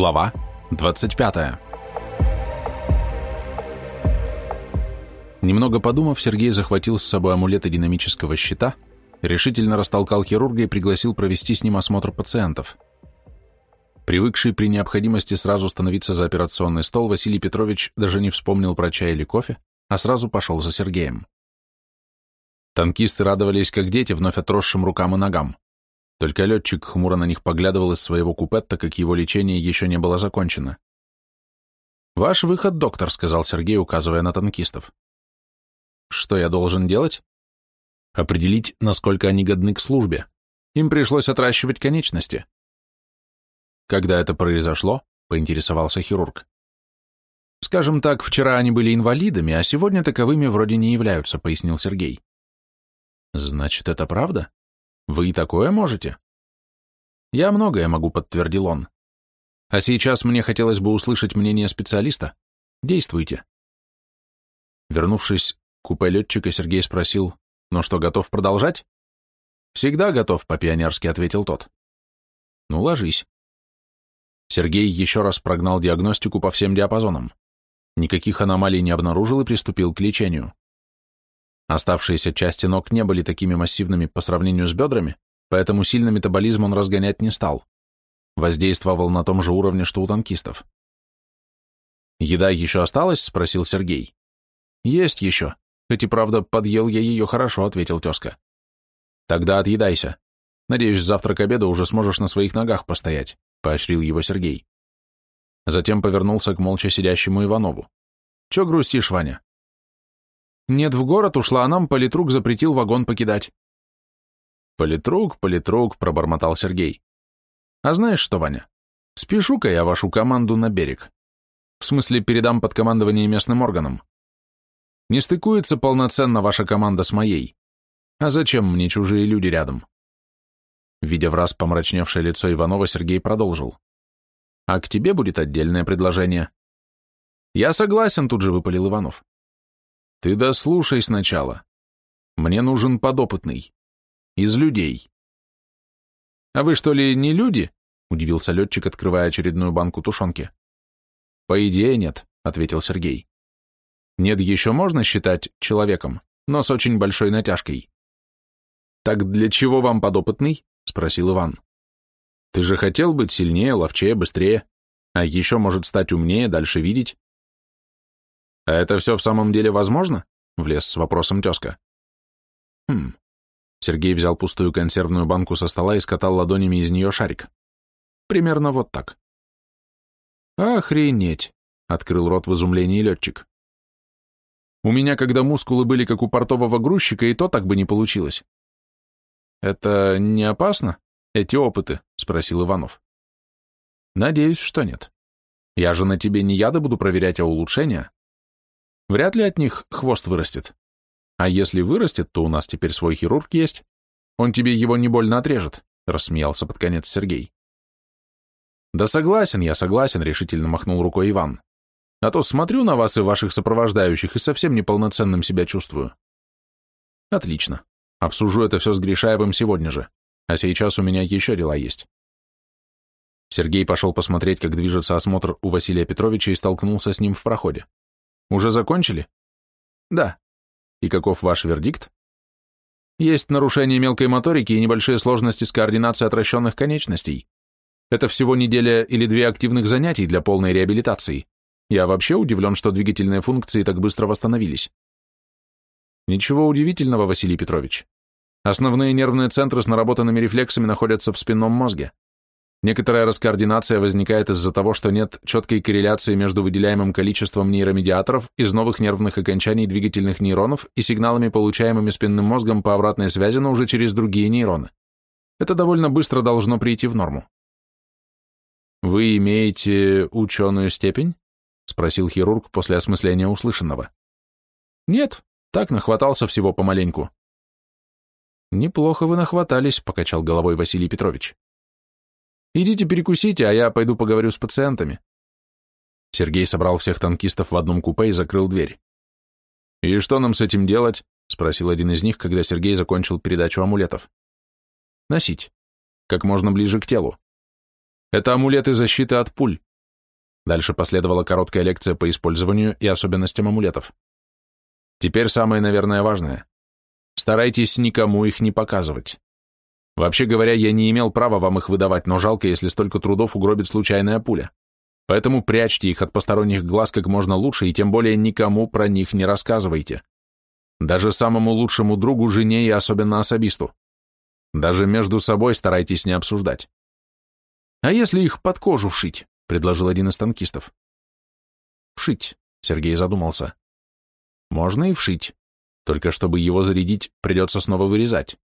Глава 25. Немного подумав, Сергей захватил с собой амулеты динамического щита, решительно растолкал хирурга и пригласил провести с ним осмотр пациентов. Привыкший при необходимости сразу становиться за операционный стол, Василий Петрович даже не вспомнил про чай или кофе, а сразу пошел за Сергеем. Танкисты радовались, как дети, вновь отросшим рукам и ногам. Только летчик хмуро на них поглядывал из своего купе, так как его лечение еще не было закончено. «Ваш выход, доктор», — сказал Сергей, указывая на танкистов. «Что я должен делать?» «Определить, насколько они годны к службе. Им пришлось отращивать конечности». «Когда это произошло?» — поинтересовался хирург. «Скажем так, вчера они были инвалидами, а сегодня таковыми вроде не являются», — пояснил Сергей. «Значит, это правда?» Вы такое можете? Я многое могу, подтвердил он. А сейчас мне хотелось бы услышать мнение специалиста. Действуйте. Вернувшись к купе летчика, Сергей спросил, ну что, готов продолжать? Всегда готов, по-пионерски ответил тот. Ну, ложись. Сергей еще раз прогнал диагностику по всем диапазонам. Никаких аномалий не обнаружил и приступил к лечению. Оставшиеся части ног не были такими массивными по сравнению с бедрами, поэтому сильный метаболизм он разгонять не стал. Воздействовал на том же уровне, что у танкистов. «Еда еще осталась?» — спросил Сергей. «Есть еще. Хоть и правда, подъел я ее хорошо», — ответил тезка. «Тогда отъедайся. Надеюсь, завтра к обеду уже сможешь на своих ногах постоять», — поощрил его Сергей. Затем повернулся к молча сидящему Иванову. «Че грустишь, Ваня? Нет, в город ушла, а нам политрук запретил вагон покидать. Политрук, политрук, пробормотал Сергей. А знаешь что, Ваня? Спешу-ка я вашу команду на берег. В смысле, передам под командование местным органам. Не стыкуется полноценно ваша команда с моей. А зачем мне чужие люди рядом? Видя в раз помрачневшее лицо Иванова, Сергей продолжил. А к тебе будет отдельное предложение. Я согласен, тут же выпалил Иванов. Ты дослушай сначала. Мне нужен подопытный. Из людей. А вы что ли не люди? Удивился летчик, открывая очередную банку тушенки. По идее нет, ответил Сергей. Нет еще можно считать человеком, но с очень большой натяжкой. Так для чего вам подопытный? Спросил Иван. Ты же хотел быть сильнее, ловчее, быстрее, а еще может стать умнее, дальше видеть. «А это все в самом деле возможно?» — влез с вопросом тезка. «Хм». Сергей взял пустую консервную банку со стола и скатал ладонями из нее шарик. Примерно вот так. «Охренеть!» — открыл рот в изумлении летчик. «У меня, когда мускулы были как у портового грузчика, и то так бы не получилось». «Это не опасно, эти опыты?» — спросил Иванов. «Надеюсь, что нет. Я же на тебе не яды буду проверять, а улучшения. Вряд ли от них хвост вырастет. А если вырастет, то у нас теперь свой хирург есть. Он тебе его не больно отрежет, рассмеялся под конец Сергей. Да согласен, я согласен, решительно махнул рукой Иван. А то смотрю на вас и ваших сопровождающих и совсем неполноценным себя чувствую. Отлично. Обсужу это все с Гришаевым сегодня же. А сейчас у меня еще дела есть. Сергей пошел посмотреть, как движется осмотр у Василия Петровича и столкнулся с ним в проходе. Уже закончили? Да. И каков ваш вердикт? Есть нарушение мелкой моторики и небольшие сложности с координацией отращенных конечностей. Это всего неделя или две активных занятий для полной реабилитации. Я вообще удивлен, что двигательные функции так быстро восстановились. Ничего удивительного, Василий Петрович. Основные нервные центры с наработанными рефлексами находятся в спинном мозге. Некоторая раскоординация возникает из-за того, что нет четкой корреляции между выделяемым количеством нейромедиаторов из новых нервных окончаний двигательных нейронов и сигналами, получаемыми спинным мозгом по обратной связи, но уже через другие нейроны. Это довольно быстро должно прийти в норму. «Вы имеете ученую степень?» — спросил хирург после осмысления услышанного. «Нет, так нахватался всего помаленьку». «Неплохо вы нахватались», — покачал головой Василий Петрович. Идите перекусите, а я пойду поговорю с пациентами. Сергей собрал всех танкистов в одном купе и закрыл дверь. «И что нам с этим делать?» — спросил один из них, когда Сергей закончил передачу амулетов. «Носить. Как можно ближе к телу. Это амулеты защиты от пуль, Дальше последовала короткая лекция по использованию и особенностям амулетов. Теперь самое, наверное, важное. Старайтесь никому их не показывать. Вообще говоря, я не имел права вам их выдавать, но жалко, если столько трудов угробит случайная пуля. Поэтому прячьте их от посторонних глаз как можно лучше и тем более никому про них не рассказывайте. Даже самому лучшему другу, жене и особенно особисту. Даже между собой старайтесь не обсуждать. А если их под кожу вшить? предложил один из танкистов. Вшить, Сергей задумался. Можно и вшить, только чтобы его зарядить, придется снова вырезать.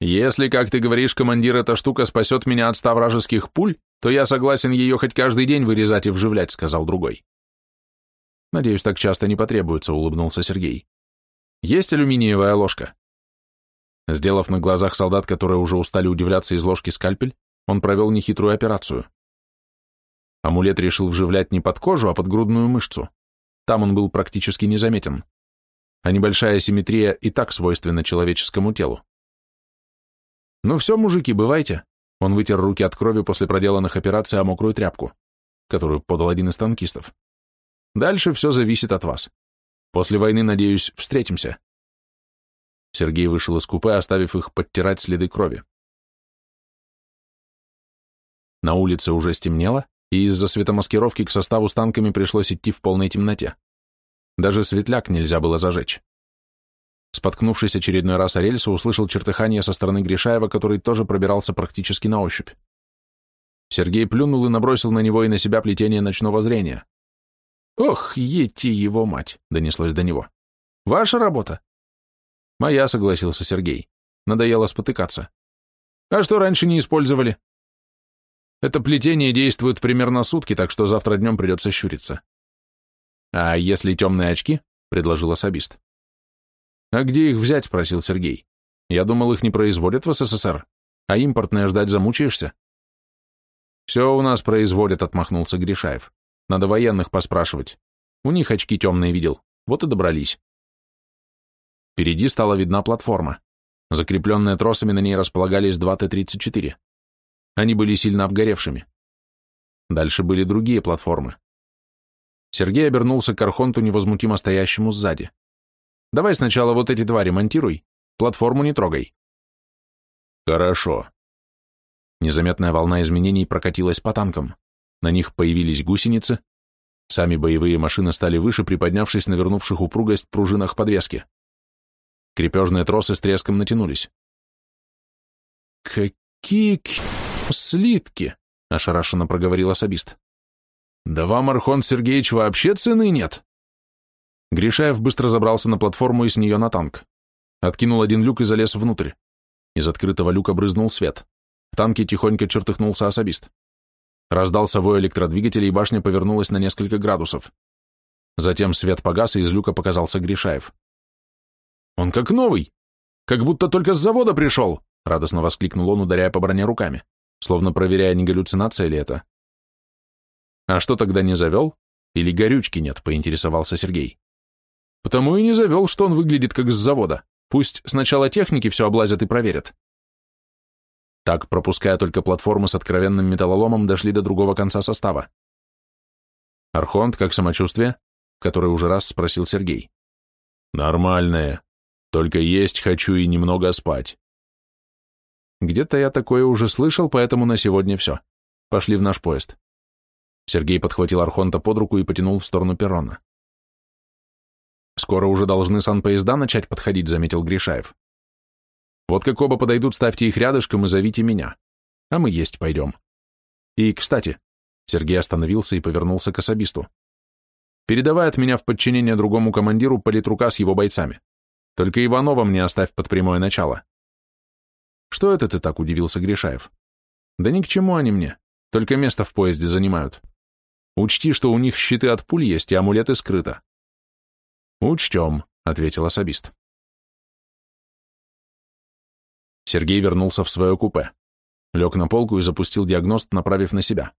Если, как ты говоришь, командир, эта штука спасет меня от ста вражеских пуль, то я согласен ее хоть каждый день вырезать и вживлять, сказал другой. Надеюсь, так часто не потребуется, улыбнулся Сергей. Есть алюминиевая ложка? Сделав на глазах солдат, которые уже устали удивляться из ложки скальпель, он провел нехитрую операцию. Амулет решил вживлять не под кожу, а под грудную мышцу. Там он был практически незаметен. А небольшая симметрия и так свойственна человеческому телу. «Ну все, мужики, бывайте». Он вытер руки от крови после проделанных операций о мокрую тряпку, которую подал один из танкистов. «Дальше все зависит от вас. После войны, надеюсь, встретимся». Сергей вышел из купе, оставив их подтирать следы крови. На улице уже стемнело, и из-за светомаскировки к составу с танками пришлось идти в полной темноте. Даже светляк нельзя было зажечь. Споткнувшись очередной раз о рельсу, услышал чертыхание со стороны Гришаева, который тоже пробирался практически на ощупь. Сергей плюнул и набросил на него и на себя плетение ночного зрения. «Ох, ети его мать!» — донеслось до него. «Ваша работа?» «Моя», — согласился Сергей. Надоело спотыкаться. «А что раньше не использовали?» Это плетение действует примерно сутки, так что завтра днем придется щуриться. А если темные очки? предложил особист. А где их взять? спросил Сергей. Я думал, их не производят в СССР, а импортное ждать замучаешься. Все у нас производят, отмахнулся Гришаев. Надо военных поспрашивать. У них очки темные видел, вот и добрались. Впереди стала видна платформа. Закрепленные тросами на ней располагались два Т-34. Они были сильно обгоревшими. Дальше были другие платформы. Сергей обернулся к Архонту, невозмутимо стоящему сзади. «Давай сначала вот эти два ремонтируй, платформу не трогай». «Хорошо». Незаметная волна изменений прокатилась по танкам. На них появились гусеницы. Сами боевые машины стали выше, приподнявшись на вернувших упругость пружинах подвески. Крепежные тросы с треском натянулись. «Какие слитки», — ошарашенно проговорил особист. «Да вам, Архон Сергеевич, вообще цены нет?» Гришаев быстро забрался на платформу и с нее на танк. Откинул один люк и залез внутрь. Из открытого люка брызнул свет. В танке тихонько чертыхнулся особист. Раздался вой электродвигателя, и башня повернулась на несколько градусов. Затем свет погас, и из люка показался Гришаев. «Он как новый! Как будто только с завода пришел!» — радостно воскликнул он, ударяя по броне руками словно проверяя, не галлюцинация ли это. «А что тогда не завел? Или горючки нет?» — поинтересовался Сергей. «Потому и не завел, что он выглядит как с завода. Пусть сначала техники все облазят и проверят». Так, пропуская только платформы с откровенным металлоломом, дошли до другого конца состава. «Архонт, как самочувствие?» — который уже раз спросил Сергей. «Нормальное. Только есть хочу и немного спать. Где-то я такое уже слышал, поэтому на сегодня все. Пошли в наш поезд. Сергей подхватил Архонта под руку и потянул в сторону перрона. «Скоро уже должны санпоезда начать подходить», — заметил Гришаев. «Вот как оба подойдут, ставьте их рядышком и зовите меня. А мы есть пойдем. И, кстати...» Сергей остановился и повернулся к особисту. «Передавай от меня в подчинение другому командиру политрука с его бойцами. Только Иванова мне оставь под прямое начало. Что это ты так удивился, Гришаев? Да ни к чему они мне, только место в поезде занимают. Учти, что у них щиты от пуль есть и амулеты скрыто. Учтем, ответил особист. Сергей вернулся в свое купе. Лег на полку и запустил диагност, направив на себя.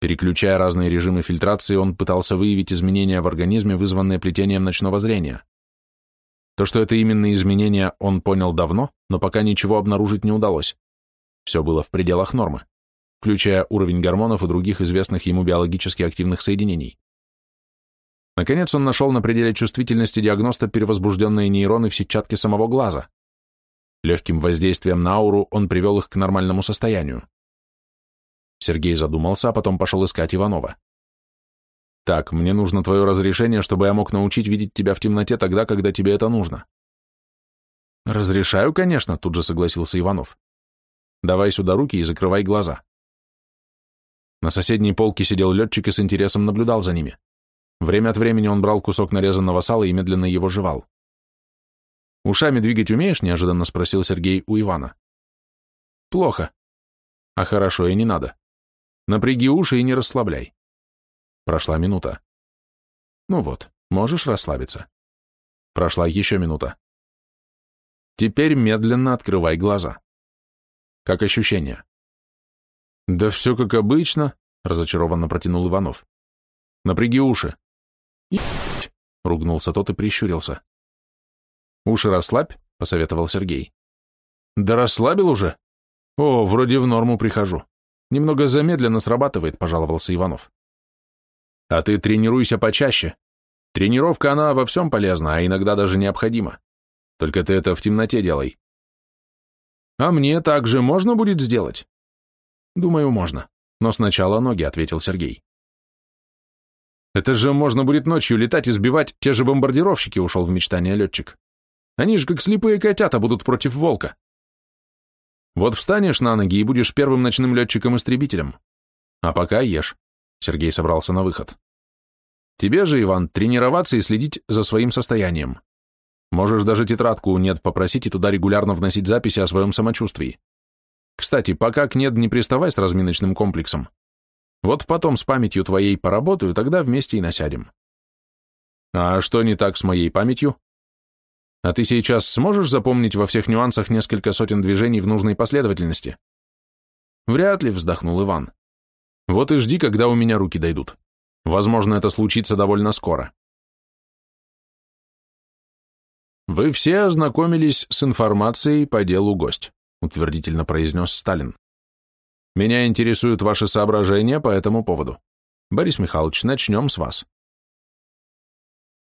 Переключая разные режимы фильтрации, он пытался выявить изменения в организме, вызванные плетением ночного зрения. То, что это именно изменения, он понял давно, но пока ничего обнаружить не удалось. Все было в пределах нормы. включая уровень гормонов и других известных ему биологически активных соединений. Наконец он нашел на пределе чувствительности диагноста перевозбужденные нейроны в сетчатке самого глаза. Легким воздействием на ауру он привел их к нормальному состоянию. Сергей задумался, а потом пошел искать Иванова. «Так, мне нужно твое разрешение, чтобы я мог научить видеть тебя в темноте тогда, когда тебе это нужно». «Разрешаю, конечно», — тут же согласился Иванов. «Давай сюда руки и закрывай глаза». На соседней полке сидел летчик и с интересом наблюдал за ними. Время от времени он брал кусок нарезанного сала и медленно его жевал. «Ушами двигать умеешь?» — неожиданно спросил Сергей у Ивана. «Плохо». «А хорошо, и не надо. Напряги уши и не расслабляй». Прошла минута. «Ну вот, можешь расслабиться». Прошла еще минута. Теперь медленно открывай глаза. Как ощущения? Да все как обычно, разочарованно протянул Иванов. Напряги уши. «Ебать!» — ругнулся тот и прищурился. «Уши расслабь», — посоветовал Сергей. «Да расслабил уже? О, вроде в норму прихожу. Немного замедленно срабатывает», — пожаловался Иванов. «А ты тренируйся почаще. Тренировка, она во всем полезна, а иногда даже необходима. Только ты это в темноте делай». «А мне также можно будет сделать?» «Думаю, можно. Но сначала ноги», — ответил Сергей. Это же можно будет ночью летать и сбивать, те же бомбардировщики, ушел в мечтание летчик. Они же как слепые котята будут против волка. Вот встанешь на ноги и будешь первым ночным летчиком-истребителем. А пока ешь. Сергей собрался на выход. Тебе же, Иван, тренироваться и следить за своим состоянием. Можешь даже тетрадку у НЕД попросить и туда регулярно вносить записи о своем самочувствии. Кстати, пока к НЕД не приставай с разминочным комплексом. Вот потом с памятью твоей поработаю, тогда вместе и насядем. А что не так с моей памятью? А ты сейчас сможешь запомнить во всех нюансах несколько сотен движений в нужной последовательности? Вряд ли, вздохнул Иван. Вот и жди, когда у меня руки дойдут. Возможно, это случится довольно скоро. Вы все ознакомились с информацией по делу гость, утвердительно произнес Сталин. Меня интересуют ваши соображения по этому поводу. Борис Михайлович, начнем с вас.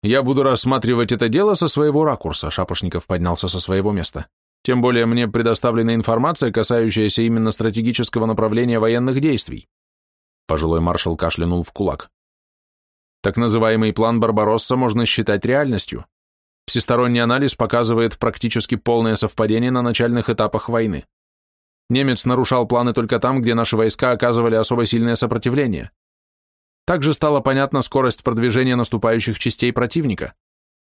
Я буду рассматривать это дело со своего ракурса, Шапошников поднялся со своего места. Тем более мне предоставлена информация, касающаяся именно стратегического направления военных действий. Пожилой маршал кашлянул в кулак. Так называемый план Барбаросса можно считать реальностью. Всесторонний анализ показывает практически полное совпадение на начальных этапах войны. Немец нарушал планы только там, где наши войска оказывали особо сильное сопротивление. Также стала понятна скорость продвижения наступающих частей противника,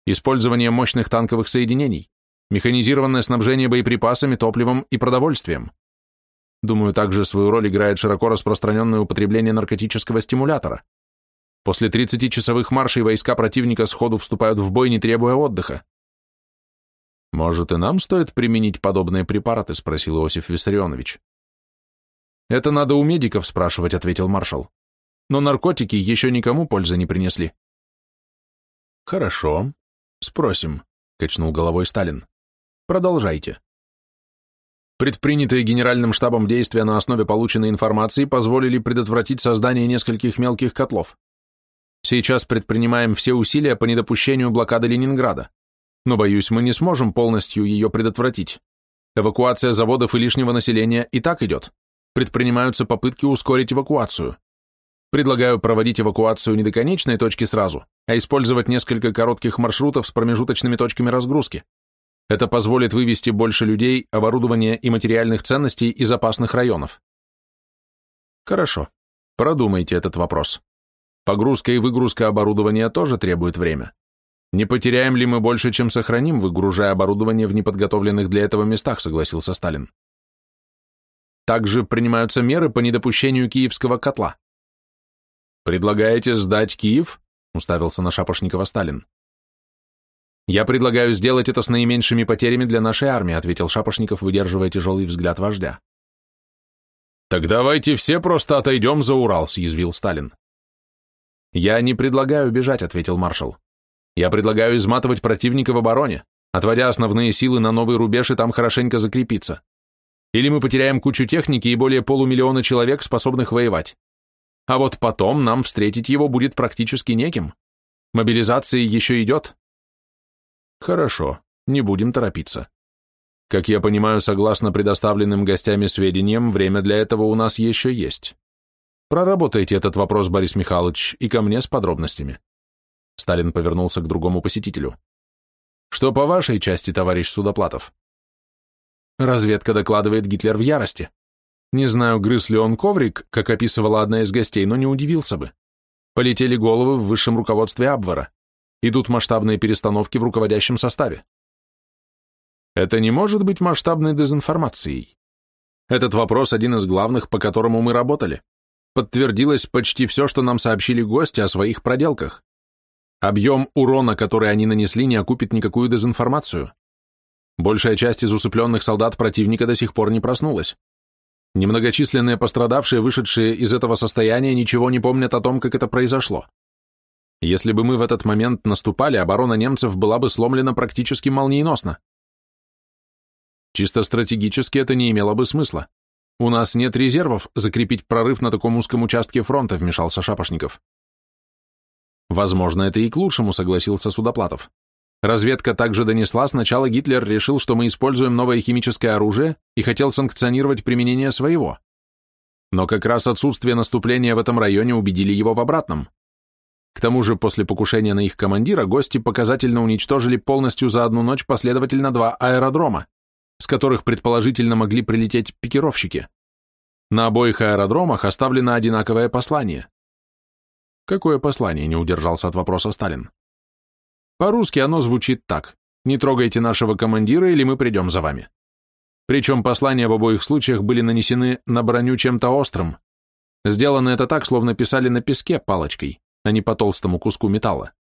использование мощных танковых соединений, механизированное снабжение боеприпасами, топливом и продовольствием. Думаю, также свою роль играет широко распространенное употребление наркотического стимулятора. После 30-часовых маршей войска противника сходу вступают в бой, не требуя отдыха. «Может, и нам стоит применить подобные препараты?» — спросил Иосиф Виссарионович. «Это надо у медиков спрашивать», — ответил маршал. «Но наркотики еще никому пользы не принесли». «Хорошо. Спросим», — качнул головой Сталин. «Продолжайте». Предпринятые генеральным штабом действия на основе полученной информации позволили предотвратить создание нескольких мелких котлов. Сейчас предпринимаем все усилия по недопущению блокады Ленинграда но, боюсь, мы не сможем полностью ее предотвратить. Эвакуация заводов и лишнего населения и так идет. Предпринимаются попытки ускорить эвакуацию. Предлагаю проводить эвакуацию не до конечной точки сразу, а использовать несколько коротких маршрутов с промежуточными точками разгрузки. Это позволит вывести больше людей, оборудования и материальных ценностей из опасных районов. Хорошо. Продумайте этот вопрос. Погрузка и выгрузка оборудования тоже требует время. «Не потеряем ли мы больше, чем сохраним, выгружая оборудование в неподготовленных для этого местах», согласился Сталин. Также принимаются меры по недопущению киевского котла. «Предлагаете сдать Киев?» уставился на Шапошникова Сталин. «Я предлагаю сделать это с наименьшими потерями для нашей армии», ответил Шапошников, выдерживая тяжелый взгляд вождя. «Так давайте все просто отойдем за Урал», съязвил Сталин. «Я не предлагаю бежать», ответил маршал. Я предлагаю изматывать противника в обороне, отводя основные силы на новый рубеж и там хорошенько закрепиться. Или мы потеряем кучу техники и более полумиллиона человек, способных воевать. А вот потом нам встретить его будет практически неким. Мобилизация еще идет. Хорошо, не будем торопиться. Как я понимаю, согласно предоставленным гостями сведениям, время для этого у нас еще есть. Проработайте этот вопрос, Борис Михайлович, и ко мне с подробностями. Сталин повернулся к другому посетителю. Что по вашей части, товарищ Судоплатов? Разведка докладывает Гитлер в ярости. Не знаю, грыз ли он коврик, как описывала одна из гостей, но не удивился бы. Полетели головы в высшем руководстве Абвара. Идут масштабные перестановки в руководящем составе. Это не может быть масштабной дезинформацией. Этот вопрос один из главных, по которому мы работали. Подтвердилось почти все, что нам сообщили гости о своих проделках. Объем урона, который они нанесли, не окупит никакую дезинформацию. Большая часть из усыпленных солдат противника до сих пор не проснулась. Немногочисленные пострадавшие, вышедшие из этого состояния, ничего не помнят о том, как это произошло. Если бы мы в этот момент наступали, оборона немцев была бы сломлена практически молниеносно. Чисто стратегически это не имело бы смысла. У нас нет резервов закрепить прорыв на таком узком участке фронта, вмешался Шапошников. Возможно, это и к лучшему, согласился Судоплатов. Разведка также донесла, сначала Гитлер решил, что мы используем новое химическое оружие и хотел санкционировать применение своего. Но как раз отсутствие наступления в этом районе убедили его в обратном. К тому же после покушения на их командира гости показательно уничтожили полностью за одну ночь последовательно два аэродрома, с которых предположительно могли прилететь пикировщики. На обоих аэродромах оставлено одинаковое послание. Какое послание, не удержался от вопроса Сталин. По-русски оно звучит так. «Не трогайте нашего командира, или мы придем за вами». Причем послания в обоих случаях были нанесены на броню чем-то острым. Сделано это так, словно писали на песке палочкой, а не по толстому куску металла.